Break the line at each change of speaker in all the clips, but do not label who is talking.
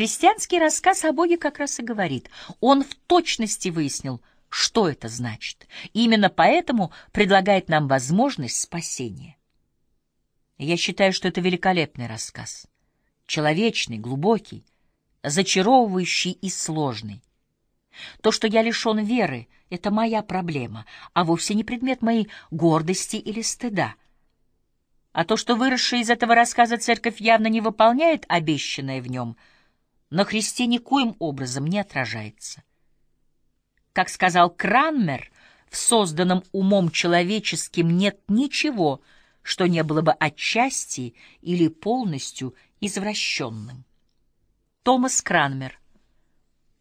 Христианский рассказ о Боге как раз и говорит. Он в точности выяснил, что это значит. именно поэтому предлагает нам возможность спасения. Я считаю, что это великолепный рассказ. Человечный, глубокий, зачаровывающий и сложный. То, что я лишен веры, — это моя проблема, а вовсе не предмет моей гордости или стыда. А то, что выросшая из этого рассказа церковь явно не выполняет обещанное в нем, на Христе никоим образом не отражается. Как сказал Кранмер, в созданном умом человеческим нет ничего, что не было бы отчасти или полностью извращенным. Томас Кранмер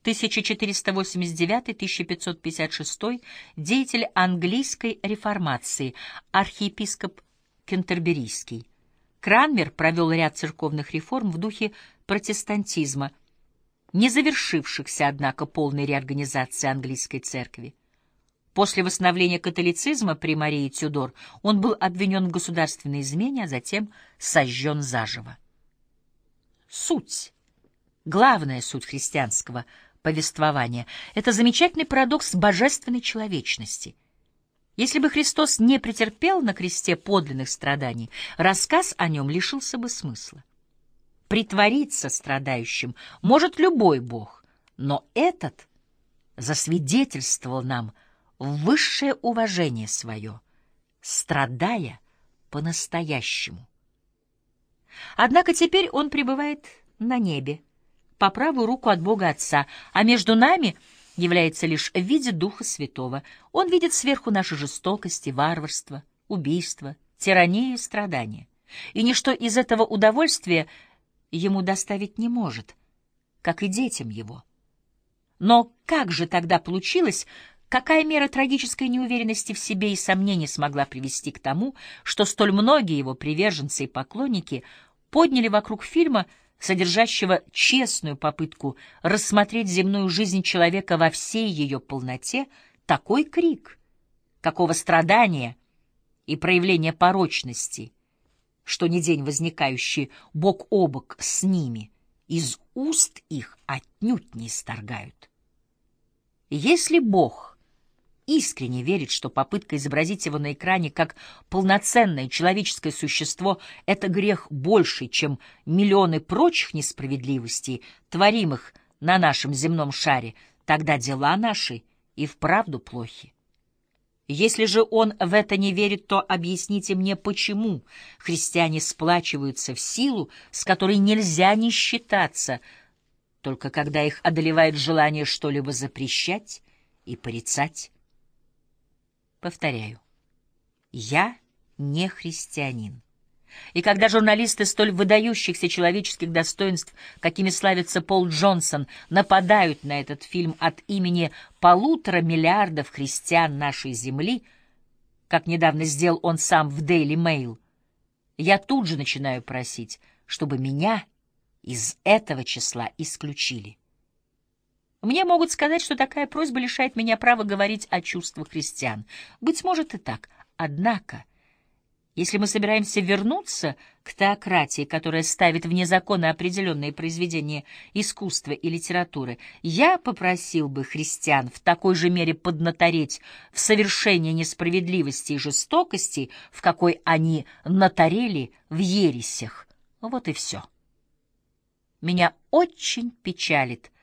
1489-1556, деятель английской реформации, архиепископ Кентерберийский. Кранмер провел ряд церковных реформ в духе протестантизма, не завершившихся, однако, полной реорганизации английской церкви. После восстановления католицизма при Марии Тюдор он был обвинен в государственной измене, а затем сожжен заживо. Суть, главная суть христианского повествования — это замечательный парадокс божественной человечности. Если бы Христос не претерпел на кресте подлинных страданий, рассказ о нем лишился бы смысла. Притвориться страдающим может любой Бог, но этот засвидетельствовал нам высшее уважение свое, страдая по-настоящему. Однако теперь он пребывает на небе, по правую руку от Бога Отца, а между нами является лишь в виде Духа Святого. Он видит сверху наши жестокости, варварство, убийство, тиранию и страдания. И ничто из этого удовольствия ему доставить не может, как и детям его. Но как же тогда получилось, какая мера трагической неуверенности в себе и сомнений смогла привести к тому, что столь многие его приверженцы и поклонники подняли вокруг фильма содержащего честную попытку рассмотреть земную жизнь человека во всей ее полноте, такой крик, какого страдания и проявления порочности, что не день возникающий бок о бок с ними, из уст их отнюдь не исторгают. Если Бог искренне верит, что попытка изобразить его на экране как полноценное человеческое существо — это грех больше, чем миллионы прочих несправедливостей, творимых на нашем земном шаре, тогда дела наши и вправду плохи. Если же он в это не верит, то объясните мне, почему христиане сплачиваются в силу, с которой нельзя не считаться, только когда их одолевает желание что-либо запрещать и порицать. Повторяю, я не христианин. И когда журналисты столь выдающихся человеческих достоинств, какими славится Пол Джонсон, нападают на этот фильм от имени полутора миллиардов христиан нашей земли, как недавно сделал он сам в Daily Mail, я тут же начинаю просить, чтобы меня из этого числа исключили. Мне могут сказать, что такая просьба лишает меня права говорить о чувствах христиан. Быть может и так. Однако, если мы собираемся вернуться к теократии, которая ставит вне закона определенные произведения искусства и литературы, я попросил бы христиан в такой же мере поднатореть в совершении несправедливости и жестокости, в какой они наторели в ересях. Вот и все. Меня очень печалит,